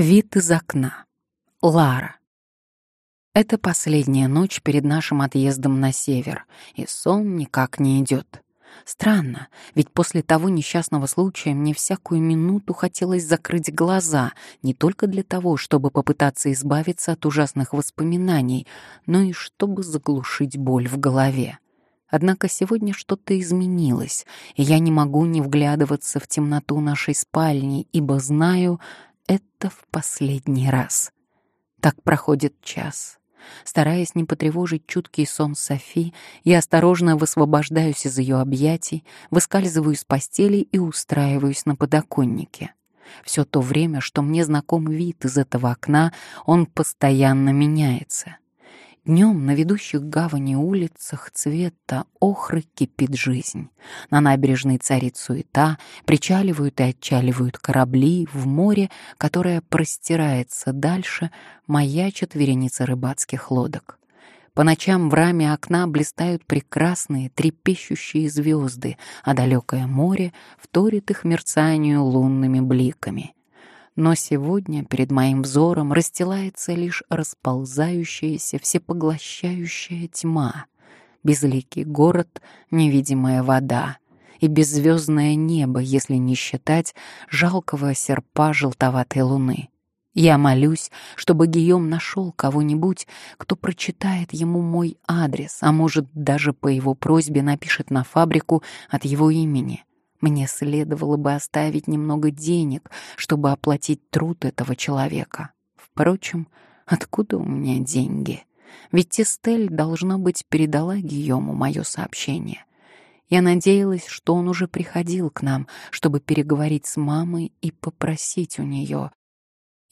Вид из окна. Лара. Это последняя ночь перед нашим отъездом на север, и сон никак не идет. Странно, ведь после того несчастного случая мне всякую минуту хотелось закрыть глаза, не только для того, чтобы попытаться избавиться от ужасных воспоминаний, но и чтобы заглушить боль в голове. Однако сегодня что-то изменилось, и я не могу не вглядываться в темноту нашей спальни, ибо знаю, это в последний раз. Так проходит час. Стараясь не потревожить чуткий сон Софи, я осторожно высвобождаюсь из ее объятий, выскальзываю из постели и устраиваюсь на подоконнике. Все то время, что мне знаком вид из этого окна, он постоянно меняется. Днем на ведущих гавани улицах цвета охры кипит жизнь. На набережной царит суета, причаливают и отчаливают корабли, в море, которое простирается дальше, маячат вереница рыбацких лодок. По ночам в раме окна блистают прекрасные трепещущие звезды, а далекое море вторит их мерцанию лунными бликами — но сегодня перед моим взором расстилается лишь расползающаяся, всепоглощающая тьма, безликий город, невидимая вода и беззвездное небо, если не считать жалкого серпа желтоватой луны. Я молюсь, чтобы Гийом нашел кого-нибудь, кто прочитает ему мой адрес, а может, даже по его просьбе напишет на фабрику от его имени — мне следовало бы оставить немного денег, чтобы оплатить труд этого человека. Впрочем, откуда у меня деньги? Ведь Тестель, должно быть, передала Гийому мое сообщение. Я надеялась, что он уже приходил к нам, чтобы переговорить с мамой и попросить у нее.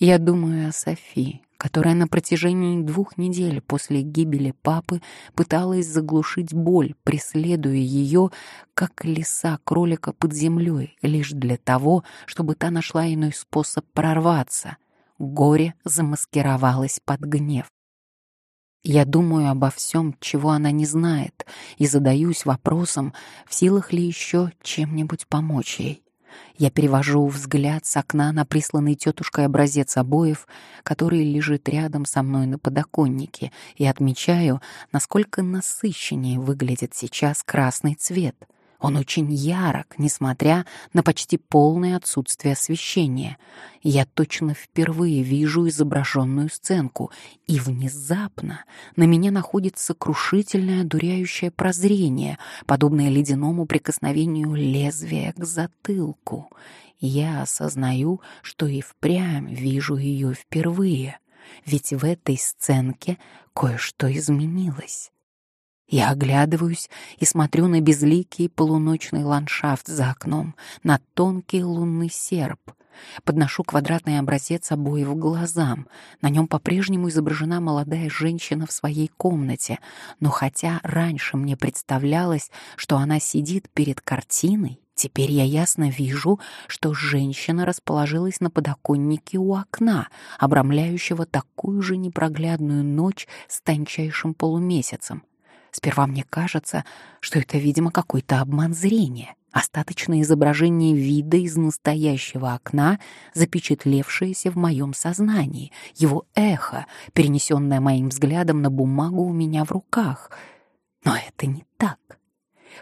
Я думаю о Софии, которая на протяжении двух недель после гибели папы пыталась заглушить боль, преследуя ее, как лиса кролика под землей, лишь для того, чтобы та нашла иной способ прорваться. Горе замаскировалось под гнев. Я думаю обо всем, чего она не знает, и задаюсь вопросом, в силах ли еще чем-нибудь помочь ей. Я перевожу взгляд с окна на присланный тетушкой образец обоев, который лежит рядом со мной на подоконнике, и отмечаю, насколько насыщеннее выглядит сейчас красный цвет — он очень ярок, несмотря на почти полное отсутствие освещения. Я точно впервые вижу изображенную сценку, и внезапно на меня находит сокрушительное одуряющее прозрение, подобное ледяному прикосновению лезвия к затылку. Я осознаю, что и впрямь вижу ее впервые, ведь в этой сценке кое-что изменилось. Я оглядываюсь и смотрю на безликий полуночный ландшафт за окном, на тонкий лунный серп. Подношу квадратный образец обоев глазам. На нем по-прежнему изображена молодая женщина в своей комнате, но хотя раньше мне представлялось, что она сидит перед картиной, Теперь я ясно вижу, что женщина расположилась на подоконнике у окна, обрамляющего такую же непроглядную ночь с тончайшим полумесяцем. Сперва мне кажется, что это, видимо, какой-то обман зрения, остаточное изображение вида из настоящего окна, запечатлевшееся в моем сознании, его эхо, перенесенное моим взглядом на бумагу у меня в руках. Но это не так.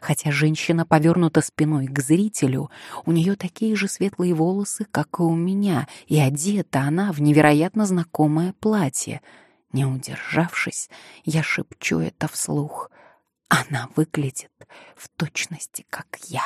Хотя женщина повернута спиной к зрителю, у нее такие же светлые волосы, как и у меня, и одета она в невероятно знакомое платье — не удержавшись, я шепчу это вслух. Она выглядит в точности, как я.